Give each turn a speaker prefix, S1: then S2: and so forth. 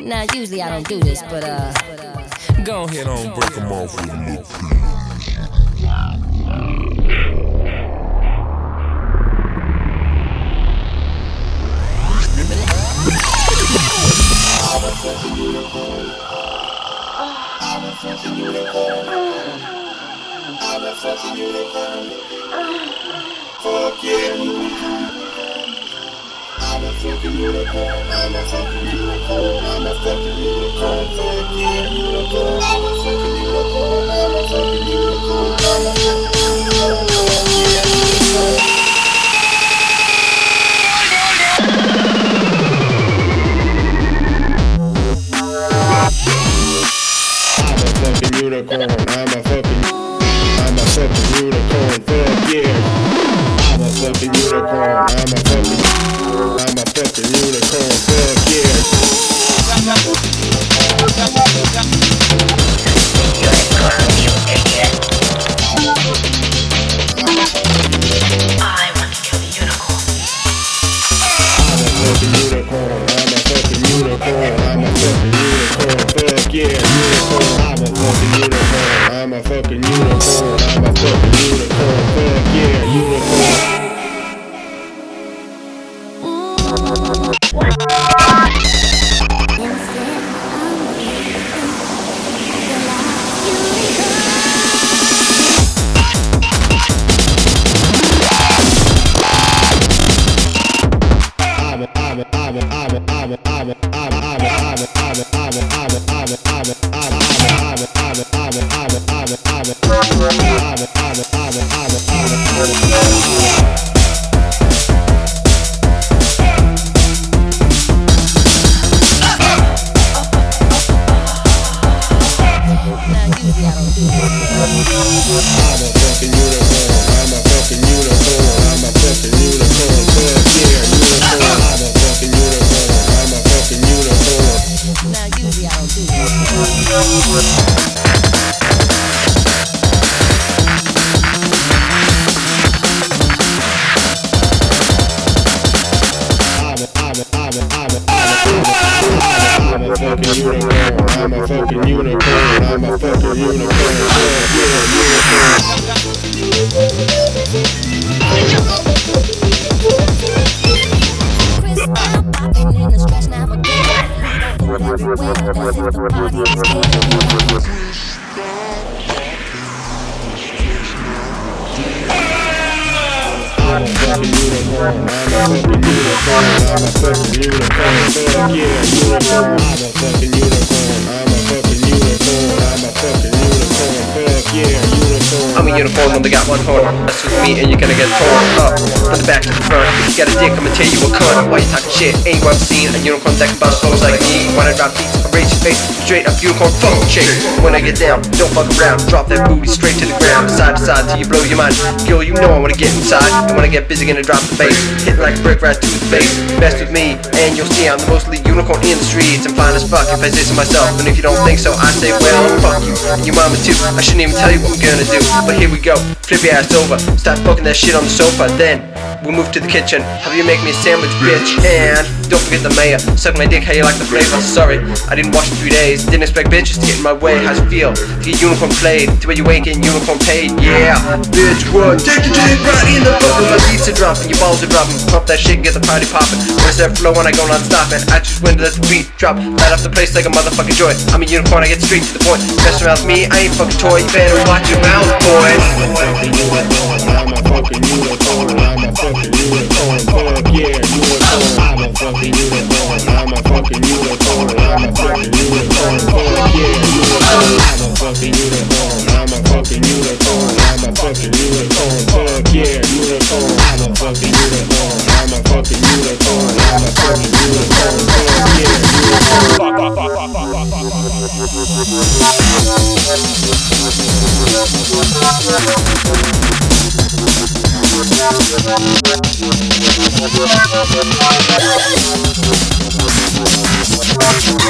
S1: Now, usually I don't do this, but uh.
S2: Go ahead on, break them off with a little
S3: Fuck yeah. I'm a fucking unicorn. I'm a fucking unicorn. I'm a fucking unicorn. I'm a fucking unicorn. Fuck yeah. I'm a fucking unicorn. I'm a fucking. I'm a fucking unicorn. Fuck yeah.
S4: I want to kill the unicorn.
S3: I'm a fucking unicorn. I'm a fucking unicorn. I'm a fucking unicorn. Fuck yeah, unicorn. I'm a fucking unicorn. I'm a fucking unicorn. Yeah. A fucking unicorn. I'm a fucking unicorn. I'm a fucking unicorn. Yeah, unicorn. I'm a unicorn. I'm a fucking. I'm a fucking. Fuck yeah. I'm a fucking. I'm a fucking. Fuck yeah. I'm a
S5: only got one horn. That's with me and you're gonna get torn up from the back to the front. If you got a dick, I'ma tell you a cunt. Why you talking shit? Ain't what I'm seeing. A unicorn that can bounce flows like me. Wanna drop beats, face. Straight up unicorn fuck shake. When I get down, don't fuck around. Drop that booty straight to the ground. Side to side till you blow your mind. Girl, you know I wanna get inside. And when I get busy, gonna drop the bass. Hit like a brick right to the face. Mess with me, and you'll see I'm the most unicorn in the streets. I'm fine as fuck if I say so myself. And if you don't think so, I say, well, fuck you. And your mama too. I shouldn't even tell you what I'm gonna do. But here we go. Flip your ass over. Start fucking that shit on the sofa. Then we'll move to the kitchen. Have you make me a sandwich, bitch? And don't forget the mayor. Suck my dick, how you like the flavor? Sorry, I didn't wash in three days. Didn't expect bitches to get in my way. How's it feel? To get unicorn played. To where you ain't getting unicorn paid. Yeah, bitch, what? Take the dick right in the butt. My beats are dropping, your balls are dropping. Pump that shit, get the party popping. Where's that flow when I go non stopping? I just went to let the beat drop. Light up the place like a motherfucking joy. I'm a unicorn, I get straight to the point. Mess around with me, I ain't fucking toy. You better watch your mouth, boy.
S3: I'm a fucking unicorn. I'm a fucking unicorn. Fuck yeah, unicorn. Fucking unicorn. I'm a fucking unicorn. I'm a fucking unicorn. Fuck yeah, unicorn. I'm a fucking unicorn. I'm a fucking unicorn. I'm a fucking unicorn. Fuck yeah, unicorn. I'm a fucking unicorn. I'm a fucking unicorn. Yeah, unicorn.
S2: Thank you.